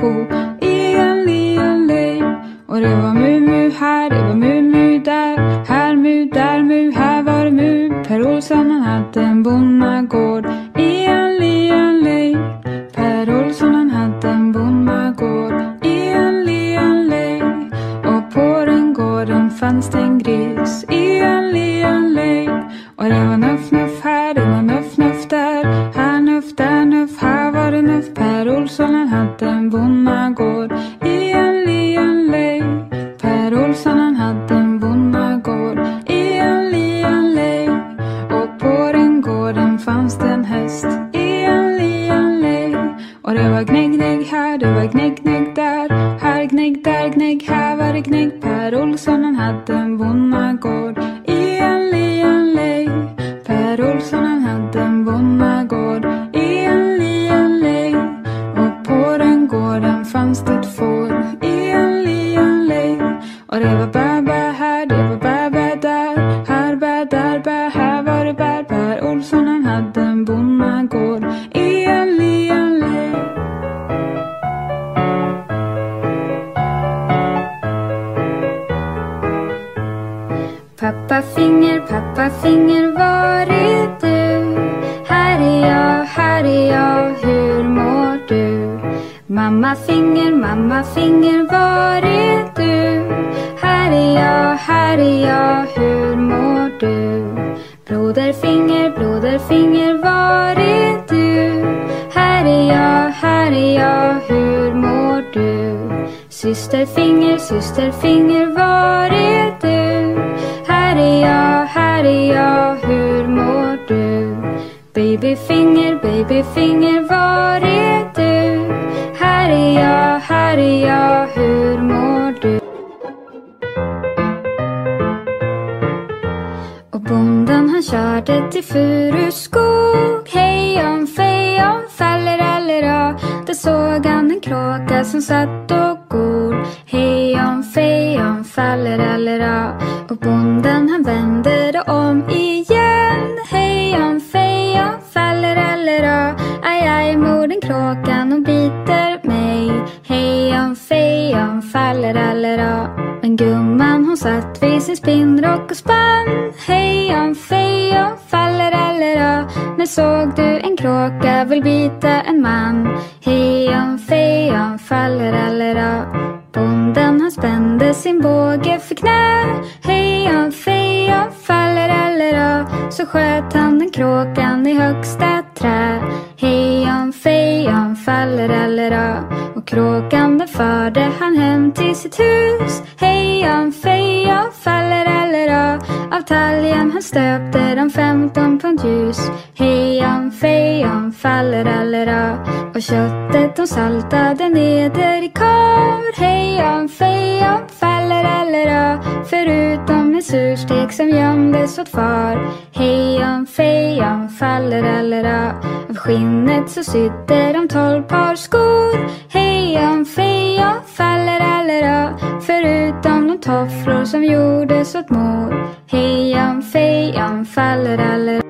ko i en liten och det var mycket Syster finger, syster finger, var är du? Här är jag, här är jag, hur mår du? Babyfinger, babyfinger, var är du? Här är jag, här är jag, hur mår du? Och bonden han körde till Furuskog Hej om fej om fallerallera Där såg han en kråka som satt och fallerallera Och bonden han vände kråkan den förde han hem till sitt hus. Hej om fej om fallerallera Av talgen han stöpte de femton pund ljus fallerallera Och köttet de saltade neder i kar. Hej om fej om fallerallera Förutom en surstek som gömdes åt far. Hej om fej om fallerallera Av skinnet så sydde de tolv par skor. Hej om fej om fallerallera Förutom de tofflor som gjordes åt mor. Hej om fej om fallerallera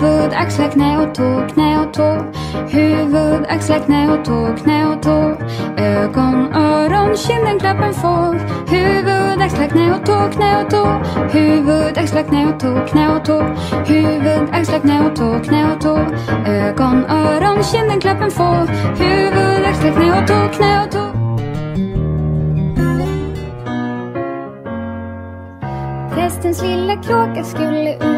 Huvud, axlar, knä och tå, knä och tå. Huvud, axlar, knä och tå, knä och tå. Ögon, öron, kinden, klappen, får. Huvud, axlar, knä och tå, knä och tå. Huvud, axlar, knä och tå, knä och tå. Huvud, axlar, knä och tå, knä och tå. Ögon, öron, kinden, klappen, får. Huvud, axlar, knä och tå, knä och tå. Prästens lilla kråka skulle ut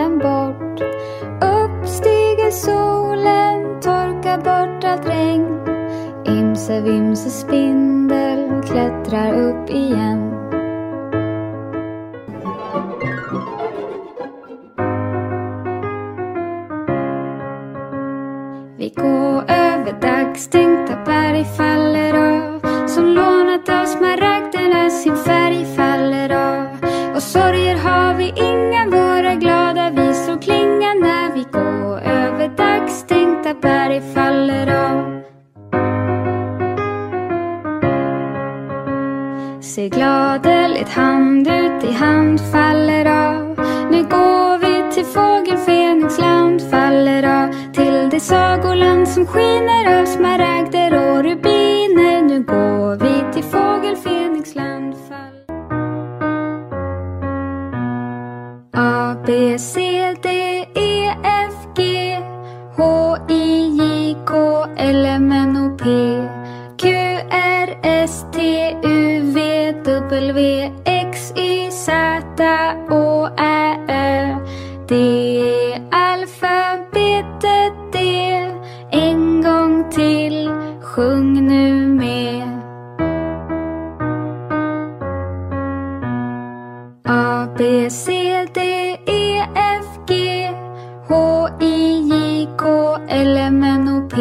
Spindeln bort. Upp stiger solen, torkar bort allt regn. Imse vimse spindel klättrar upp igen. W, X, Y, Z, Å, Ä, Ö. Det är alfabetet det. En gång till, sjung nu med. A, B, C, D, E, F, G H, I, J, K, L, M, N, O, P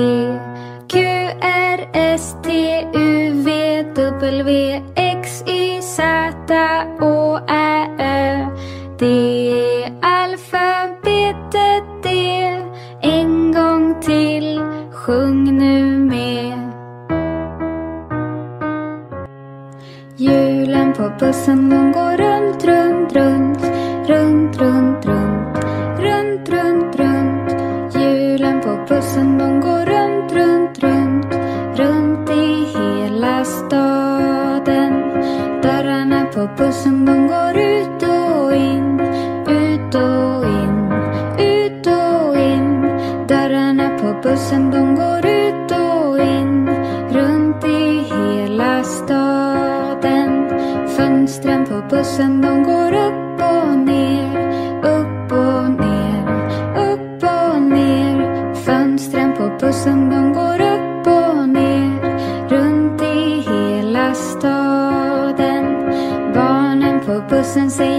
Q, R, S, T, U, V, W, Z, Å, Ä, Ö. Det är alfabetet det. En gång till, sjung nu med. Hjulen på bussen de går runt, runt, runt. Runt, runt, runt. Runt, runt, runt. Hjulen på bussen de går på bussen de går ut och in. Ut och in. Ut och in. Dörrarna på bussen de går ut och in. Runt i hela staden. Fönstren på bussen de går upp Barnen på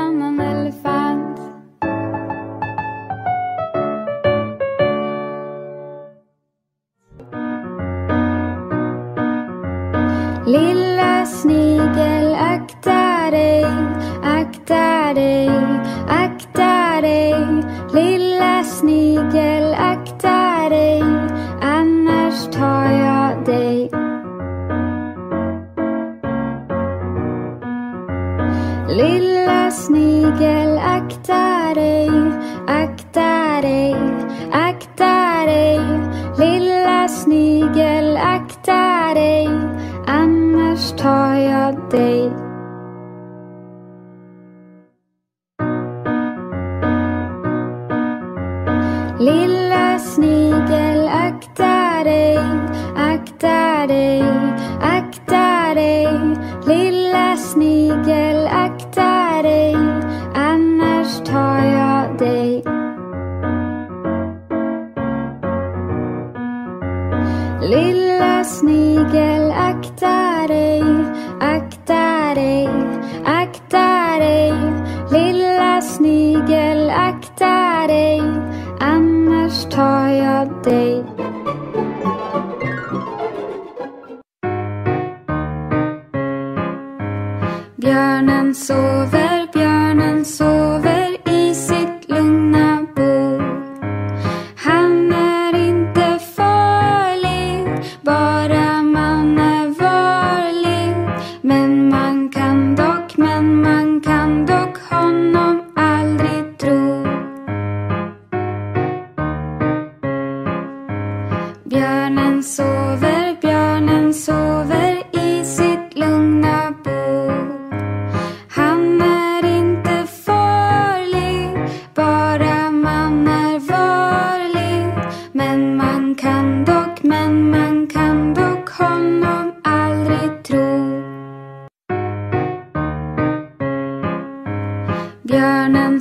cualquier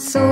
so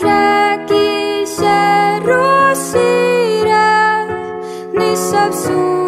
kräk i kärr och syra nyss av sol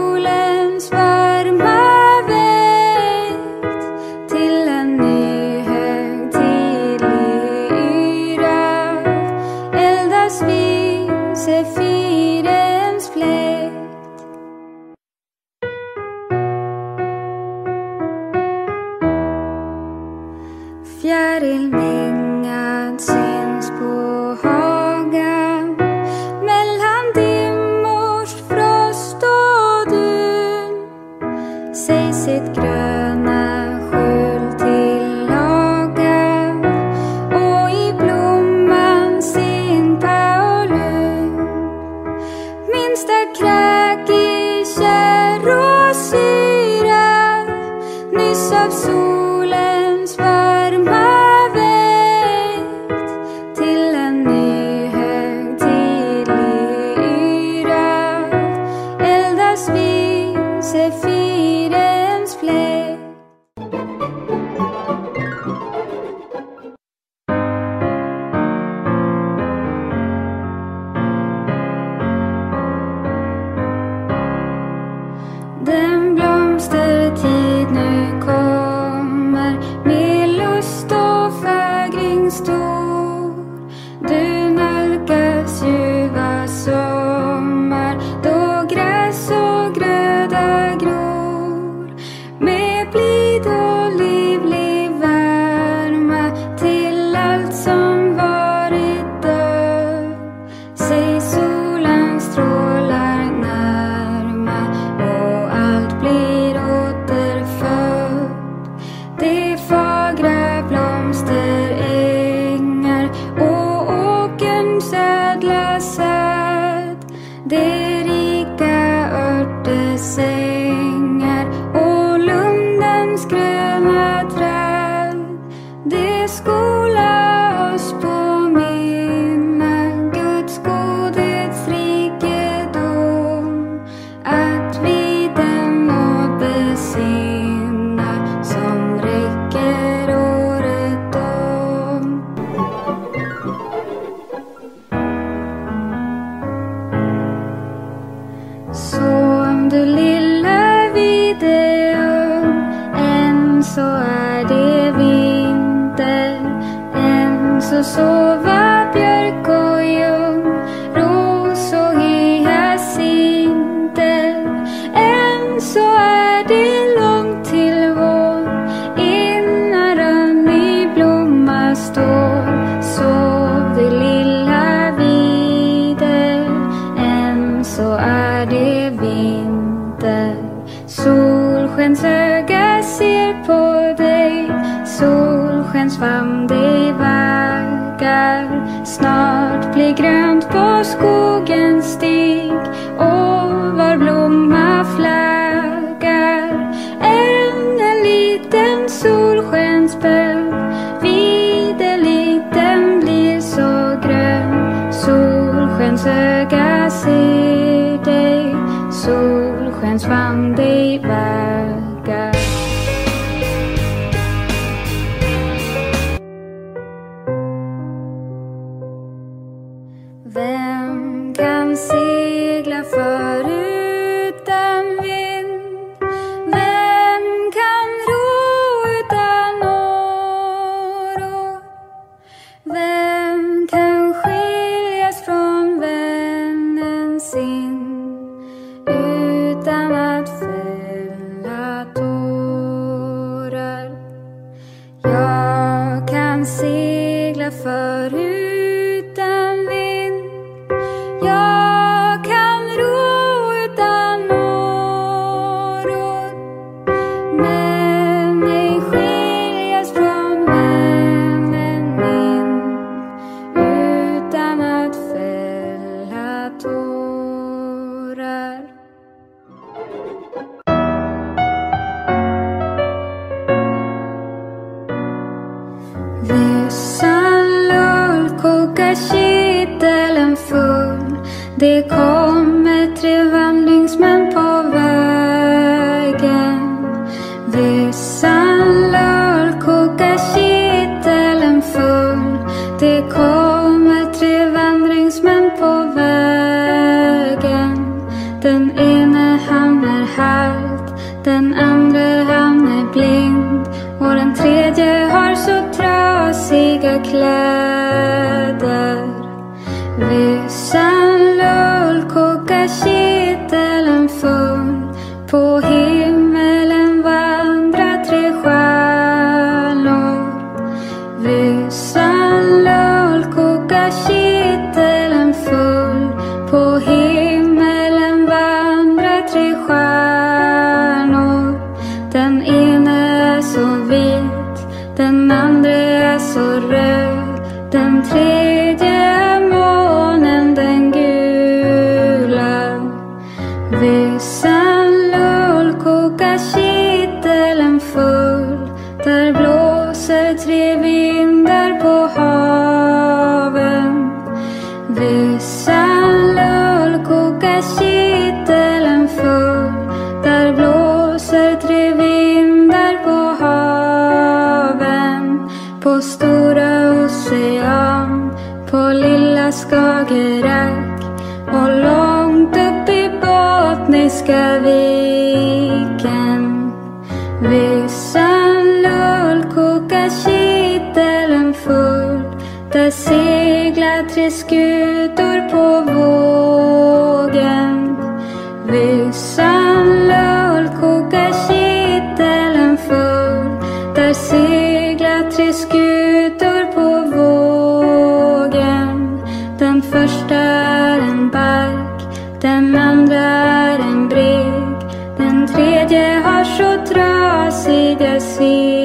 en den andra är en brygg. Den tredje har så trasiga decil.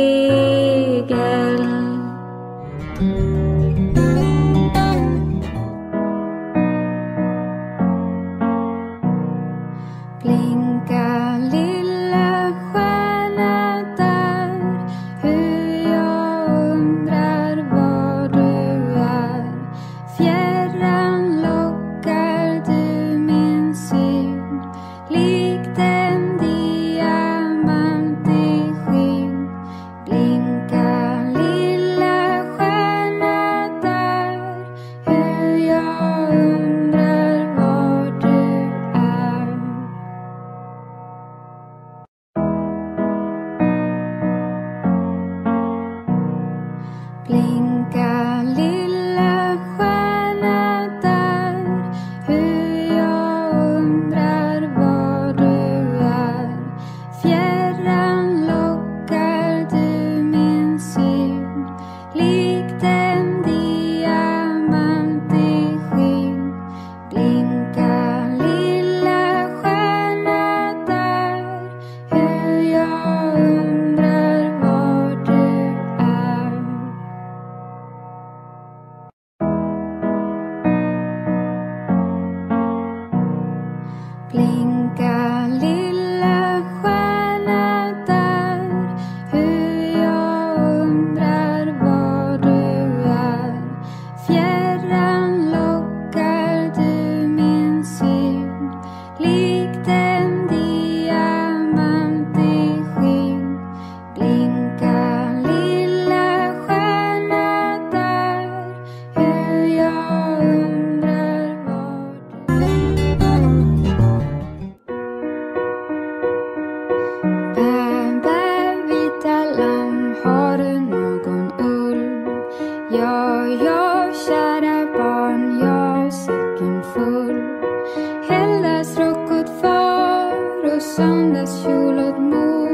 sun as you load move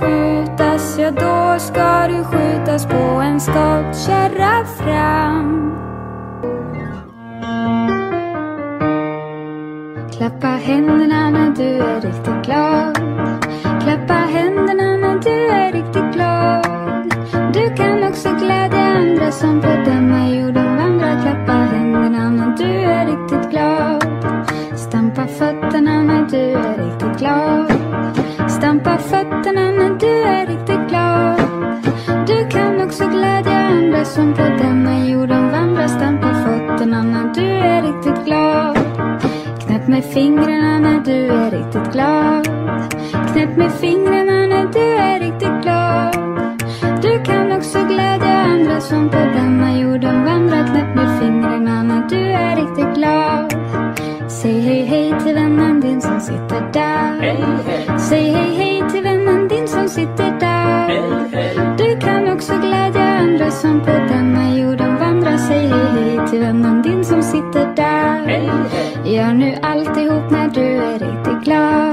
skjutas, ja då ska du skjutas på en skottkärra fram. Klappa händerna när du är riktigt glad. Klappa händerna när du är riktigt glad. Du kan också glädja andra som på denna jorden vandrar. Klappa händerna när du är riktigt glad. Stampa fötterna när du är riktigt glad. Stampa fötterna som på denna jorden vandrar stampa fötterna när du är riktigt glad. Knäpp med fingrarna när du är riktigt glad. Knäpp med fingrarna när du är riktigt glad. Du kan också glädja andra som på denna jorden vandrar. Knäpp med fingrarna när du är riktigt glad. Säg hej hej till vännen din som sitter där. Hej, hej. Gör nu alltihop när du är riktigt glad.